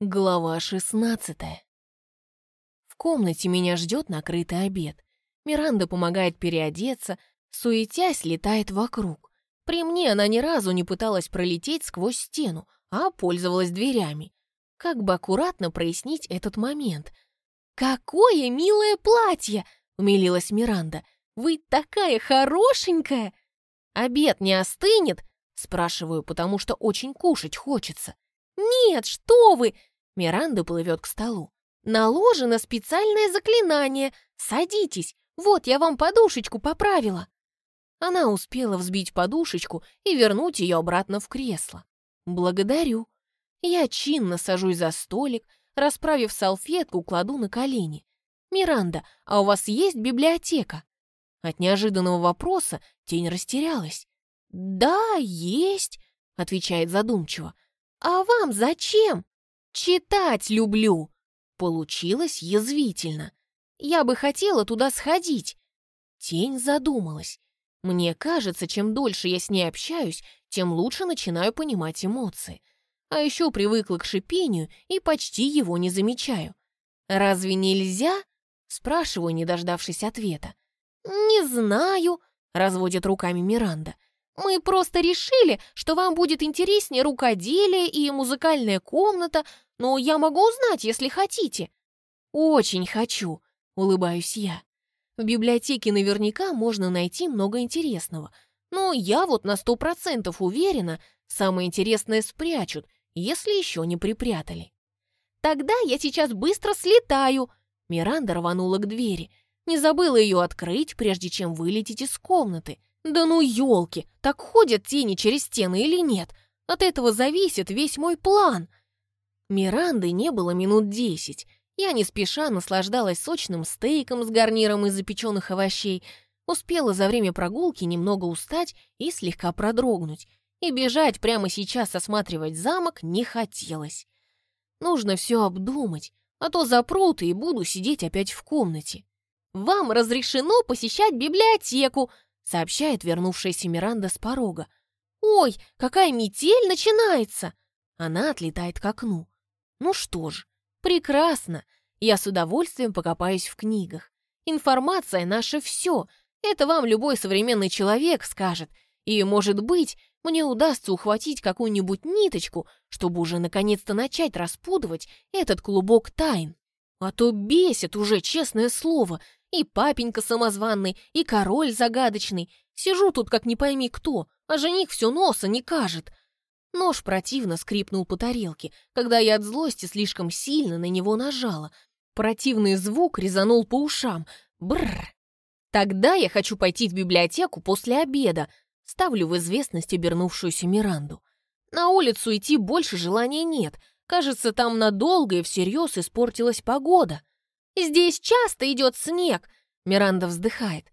Глава 16 В комнате меня ждет накрытый обед. Миранда помогает переодеться, суетясь, летает вокруг. При мне она ни разу не пыталась пролететь сквозь стену, а пользовалась дверями. Как бы аккуратно прояснить этот момент? «Какое милое платье!» — умилилась Миранда. «Вы такая хорошенькая!» «Обед не остынет?» — спрашиваю, потому что очень кушать хочется. «Нет, что вы!» Миранда плывет к столу. «Наложено специальное заклинание. Садитесь. Вот, я вам подушечку поправила». Она успела взбить подушечку и вернуть ее обратно в кресло. «Благодарю». Я чинно сажусь за столик, расправив салфетку, кладу на колени. «Миранда, а у вас есть библиотека?» От неожиданного вопроса тень растерялась. «Да, есть», — отвечает задумчиво. «А вам зачем?» «Читать люблю!» Получилось язвительно. «Я бы хотела туда сходить!» Тень задумалась. Мне кажется, чем дольше я с ней общаюсь, тем лучше начинаю понимать эмоции. А еще привыкла к шипению и почти его не замечаю. «Разве нельзя?» — спрашиваю, не дождавшись ответа. «Не знаю», — разводит руками Миранда. Мы просто решили, что вам будет интереснее рукоделие и музыкальная комната, но я могу узнать, если хотите». «Очень хочу», — улыбаюсь я. В библиотеке наверняка можно найти много интересного, но я вот на сто процентов уверена, самое интересное спрячут, если еще не припрятали. «Тогда я сейчас быстро слетаю», — Миранда рванула к двери. Не забыла ее открыть, прежде чем вылететь из комнаты. Да ну елки, так ходят тени через стены или нет? От этого зависит весь мой план. Миранды не было минут десять. Я не спеша наслаждалась сочным стейком с гарниром из запеченных овощей, успела за время прогулки немного устать и слегка продрогнуть, и бежать прямо сейчас осматривать замок не хотелось. Нужно все обдумать, а то запрут и буду сидеть опять в комнате. «Вам разрешено посещать библиотеку», сообщает вернувшаяся Миранда с порога. «Ой, какая метель начинается!» Она отлетает к окну. «Ну что ж, прекрасно. Я с удовольствием покопаюсь в книгах. Информация — наше все. Это вам любой современный человек скажет. И, может быть, мне удастся ухватить какую-нибудь ниточку, чтобы уже наконец-то начать распутывать этот клубок тайн. А то бесит уже, честное слово, и папенька самозванный, и король загадочный. Сижу тут как не пойми кто, а жених все носа не кажет. Нож противно скрипнул по тарелке, когда я от злости слишком сильно на него нажала. Противный звук резанул по ушам. Бррр. Тогда я хочу пойти в библиотеку после обеда. Ставлю в известность обернувшуюся Миранду. На улицу идти больше желания нет. Кажется, там надолго и всерьез испортилась погода. Здесь часто идет снег», — Миранда вздыхает.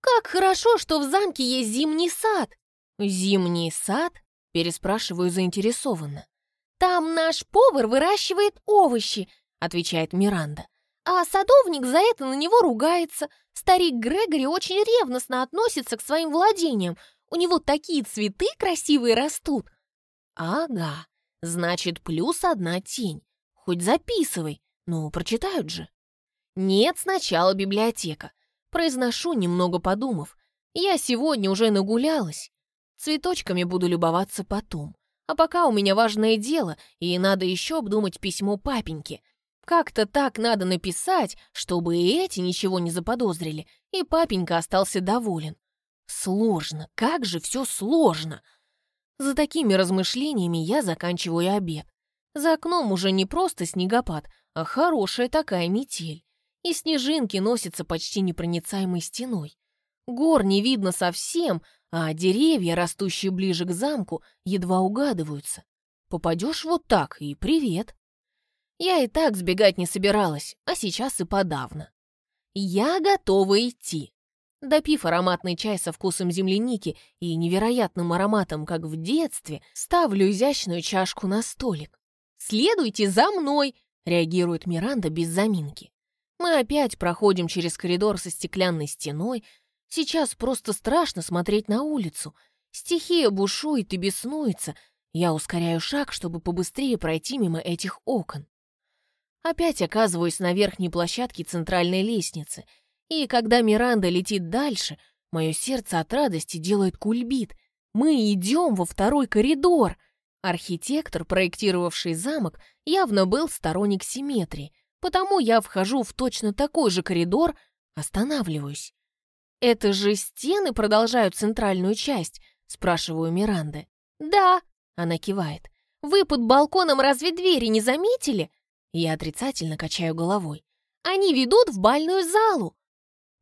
«Как хорошо, что в замке есть зимний сад». «Зимний сад?» — переспрашиваю заинтересованно. «Там наш повар выращивает овощи», — отвечает Миранда. «А садовник за это на него ругается. Старик Грегори очень ревностно относится к своим владениям. У него такие цветы красивые растут». «Ага, значит, плюс одна тень. Хоть записывай, ну, прочитают же». Нет, сначала библиотека. Произношу, немного подумав. Я сегодня уже нагулялась. Цветочками буду любоваться потом. А пока у меня важное дело, и надо еще обдумать письмо папеньке. Как-то так надо написать, чтобы и эти ничего не заподозрили, и папенька остался доволен. Сложно, как же все сложно. За такими размышлениями я заканчиваю обед. За окном уже не просто снегопад, а хорошая такая метель и снежинки носятся почти непроницаемой стеной. Гор не видно совсем, а деревья, растущие ближе к замку, едва угадываются. Попадешь вот так и привет. Я и так сбегать не собиралась, а сейчас и подавно. Я готова идти. Допив ароматный чай со вкусом земляники и невероятным ароматом, как в детстве, ставлю изящную чашку на столик. «Следуйте за мной!» — реагирует Миранда без заминки. Мы опять проходим через коридор со стеклянной стеной. Сейчас просто страшно смотреть на улицу. Стихия бушует и беснуется. Я ускоряю шаг, чтобы побыстрее пройти мимо этих окон. Опять оказываюсь на верхней площадке центральной лестницы, и когда Миранда летит дальше, мое сердце от радости делает кульбит. Мы идем во второй коридор. Архитектор, проектировавший замок, явно был сторонник симметрии, потому я вхожу в точно такой же коридор, останавливаюсь. «Это же стены продолжают центральную часть?» — спрашиваю Миранды. «Да», — она кивает. «Вы под балконом разве двери не заметили?» Я отрицательно качаю головой. «Они ведут в бальную залу!»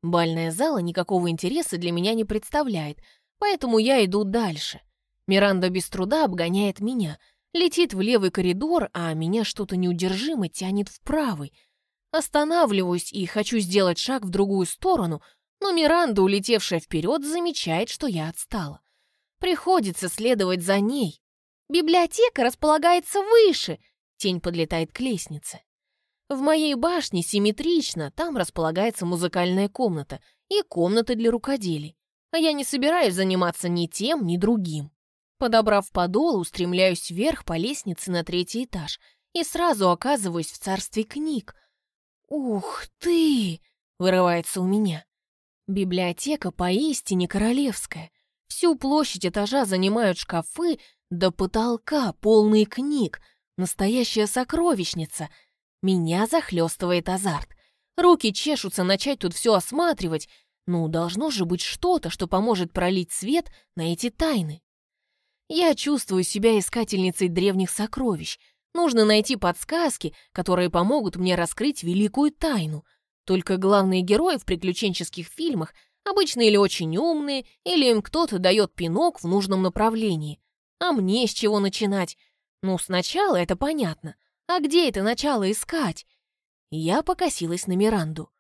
Бальная зала никакого интереса для меня не представляет, поэтому я иду дальше. Миранда без труда обгоняет меня, летит в левый коридор, а меня что-то неудержимо тянет в правый. Останавливаюсь и хочу сделать шаг в другую сторону, но Миранда, улетевшая вперед, замечает, что я отстала. Приходится следовать за ней. Библиотека располагается выше, Тень подлетает к лестнице. В моей башне симметрично, там располагается музыкальная комната и комната для рукоделий. А я не собираюсь заниматься ни тем, ни другим. Подобрав подол, устремляюсь вверх по лестнице на третий этаж и сразу оказываюсь в царстве книг. «Ух ты!» — вырывается у меня. Библиотека поистине королевская. Всю площадь этажа занимают шкафы до потолка, полные книг — Настоящая сокровищница. Меня захлестывает азарт. Руки чешутся начать тут все осматривать. Ну, должно же быть что-то, что поможет пролить свет на эти тайны. Я чувствую себя искательницей древних сокровищ. Нужно найти подсказки, которые помогут мне раскрыть великую тайну. Только главные герои в приключенческих фильмах обычно или очень умные, или им кто-то дает пинок в нужном направлении. А мне с чего начинать? Ну, сначала это понятно. А где это начало искать? Я покосилась на Миранду.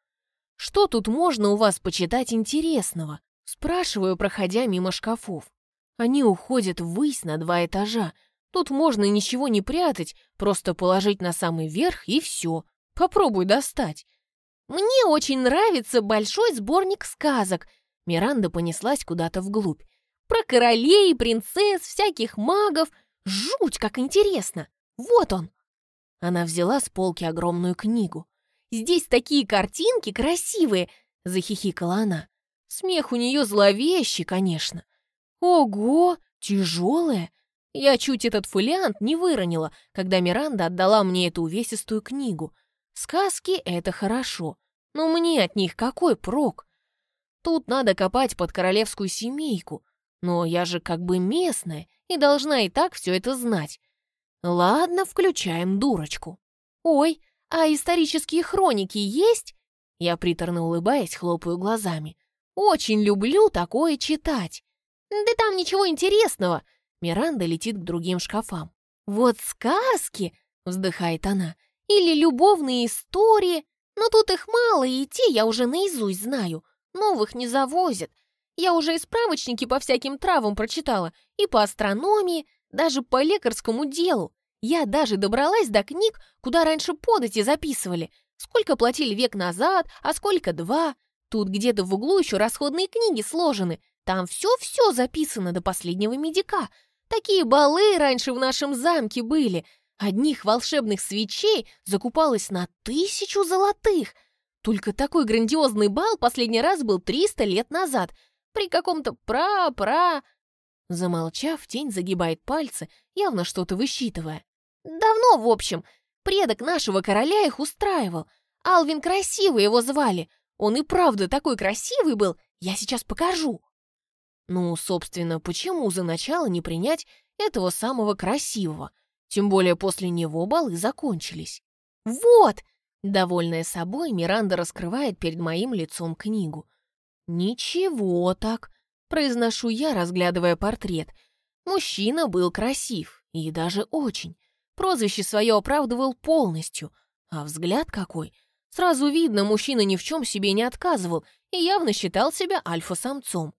«Что тут можно у вас почитать интересного?» Спрашиваю, проходя мимо шкафов. Они уходят ввысь на два этажа. Тут можно ничего не прятать, просто положить на самый верх и все. Попробуй достать. Мне очень нравится большой сборник сказок. Миранда понеслась куда-то вглубь. Про королей, принцесс, всяких магов — Жуть, как интересно! Вот он!» Она взяла с полки огромную книгу. «Здесь такие картинки красивые!» — захихикала она. Смех у нее зловещий, конечно. «Ого! Тяжелая!» Я чуть этот фолиант не выронила, когда Миранда отдала мне эту увесистую книгу. Сказки — это хорошо, но мне от них какой прок? Тут надо копать под королевскую семейку, но я же как бы местная и должна и так все это знать. Ладно, включаем дурочку. Ой, а исторические хроники есть? Я приторно улыбаясь, хлопаю глазами. Очень люблю такое читать. Да там ничего интересного. Миранда летит к другим шкафам. Вот сказки, вздыхает она, или любовные истории. Но тут их мало, и те я уже наизусть знаю. Новых не завозят. Я уже и справочники по всяким травам прочитала, и по астрономии, даже по лекарскому делу. Я даже добралась до книг, куда раньше подати записывали. Сколько платили век назад, а сколько два. Тут где-то в углу еще расходные книги сложены. Там все-все записано до последнего медика. Такие балы раньше в нашем замке были. Одних волшебных свечей закупалось на тысячу золотых. Только такой грандиозный бал последний раз был 300 лет назад — при каком-то пра-пра...» Замолчав, тень загибает пальцы, явно что-то высчитывая. «Давно, в общем. Предок нашего короля их устраивал. Алвин красивый его звали. Он и правда такой красивый был. Я сейчас покажу». Ну, собственно, почему за начало не принять этого самого красивого? Тем более после него балы закончились. «Вот!» Довольная собой, Миранда раскрывает перед моим лицом книгу. «Ничего так», — произношу я, разглядывая портрет. Мужчина был красив, и даже очень. Прозвище свое оправдывал полностью. А взгляд какой! Сразу видно, мужчина ни в чем себе не отказывал и явно считал себя альфа-самцом.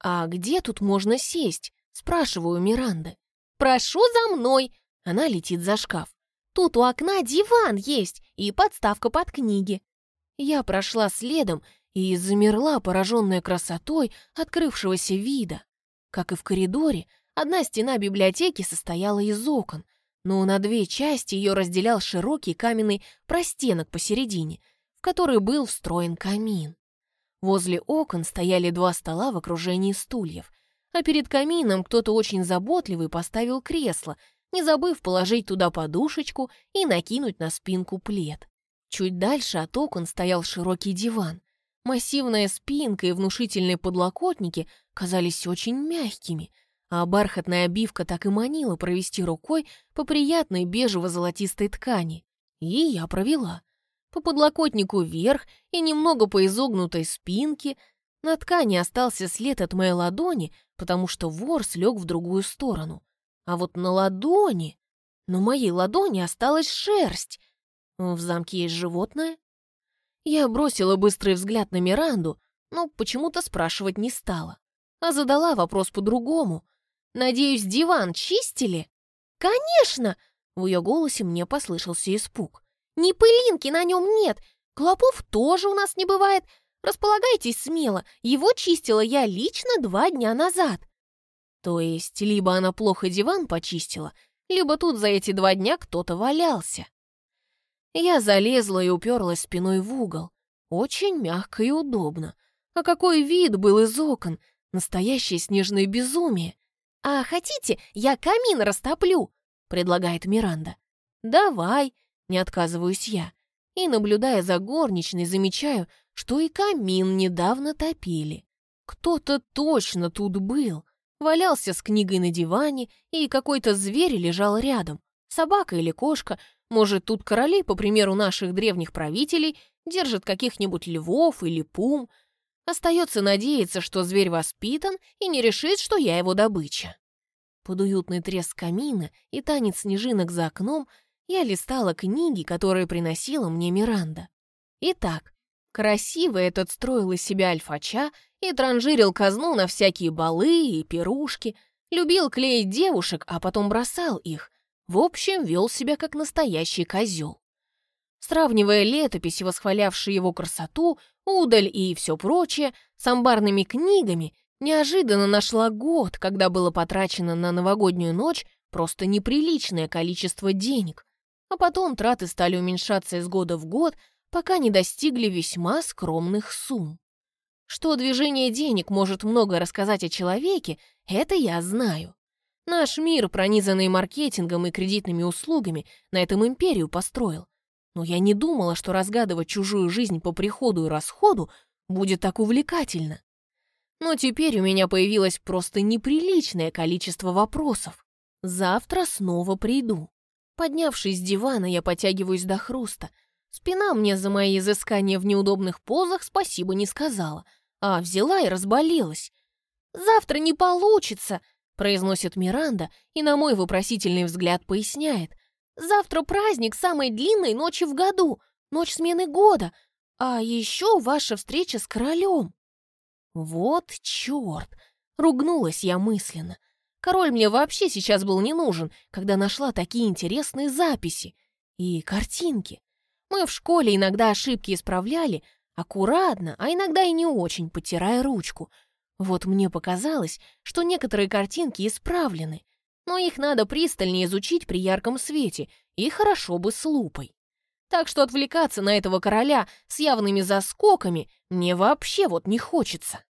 «А где тут можно сесть?» — спрашиваю Миранды. «Прошу за мной!» — она летит за шкаф. «Тут у окна диван есть и подставка под книги». Я прошла следом и замерла, пораженная красотой открывшегося вида. Как и в коридоре, Одна стена библиотеки состояла из окон, но на две части ее разделял широкий каменный простенок посередине, в который был встроен камин. Возле окон стояли два стола в окружении стульев, а перед камином кто-то очень заботливый поставил кресло, не забыв положить туда подушечку и накинуть на спинку плед. Чуть дальше от окон стоял широкий диван. Массивная спинка и внушительные подлокотники казались очень мягкими, а бархатная обивка так и манила провести рукой по приятной бежево-золотистой ткани. И я провела. По подлокотнику вверх и немного по изогнутой спинке. На ткани остался след от моей ладони, потому что ворс лег в другую сторону. А вот на ладони... На моей ладони осталась шерсть. В замке есть животное? Я бросила быстрый взгляд на Миранду, но почему-то спрашивать не стала. А задала вопрос по-другому. «Надеюсь, диван чистили?» «Конечно!» В ее голосе мне послышался испуг. «Ни пылинки на нем нет! Клопов тоже у нас не бывает! Располагайтесь смело, его чистила я лично два дня назад!» То есть, либо она плохо диван почистила, либо тут за эти два дня кто-то валялся. Я залезла и уперлась спиной в угол. Очень мягко и удобно. А какой вид был из окон! Настоящее снежное безумие! «А хотите, я камин растоплю?» — предлагает Миранда. «Давай», — не отказываюсь я. И, наблюдая за горничной, замечаю, что и камин недавно топили. Кто-то точно тут был. Валялся с книгой на диване, и какой-то зверь лежал рядом. Собака или кошка, может, тут короли, по примеру наших древних правителей, держат каких-нибудь львов или пум. Остается надеяться, что зверь воспитан и не решит, что я его добыча. Под уютный треск камина и танец снежинок за окном я листала книги, которые приносила мне Миранда. Итак, красиво этот строил из себя альфача и транжирил казну на всякие балы и пирушки, любил клеить девушек, а потом бросал их, в общем, вел себя как настоящий козел. Сравнивая летописи, восхвалявшие его красоту, удаль и все прочее, с амбарными книгами, неожиданно нашла год, когда было потрачено на новогоднюю ночь просто неприличное количество денег, а потом траты стали уменьшаться из года в год, пока не достигли весьма скромных сумм. Что движение денег может много рассказать о человеке, это я знаю. Наш мир, пронизанный маркетингом и кредитными услугами, на этом империю построил. Но я не думала, что разгадывать чужую жизнь по приходу и расходу будет так увлекательно. Но теперь у меня появилось просто неприличное количество вопросов. Завтра снова приду. Поднявшись с дивана, я потягиваюсь до хруста. Спина мне за мои изыскания в неудобных позах спасибо не сказала, а взяла и разболелась. «Завтра не получится!» произносит Миранда и на мой вопросительный взгляд поясняет. «Завтра праздник самой длинной ночи в году, ночь смены года, а еще ваша встреча с королем». «Вот черт!» — ругнулась я мысленно. Король мне вообще сейчас был не нужен, когда нашла такие интересные записи и картинки. Мы в школе иногда ошибки исправляли, аккуратно, а иногда и не очень, потирая ручку — вот мне показалось, что некоторые картинки исправлены, но их надо пристальнее изучить при ярком свете и хорошо бы с лупой. Так что отвлекаться на этого короля с явными заскоками мне вообще вот не хочется.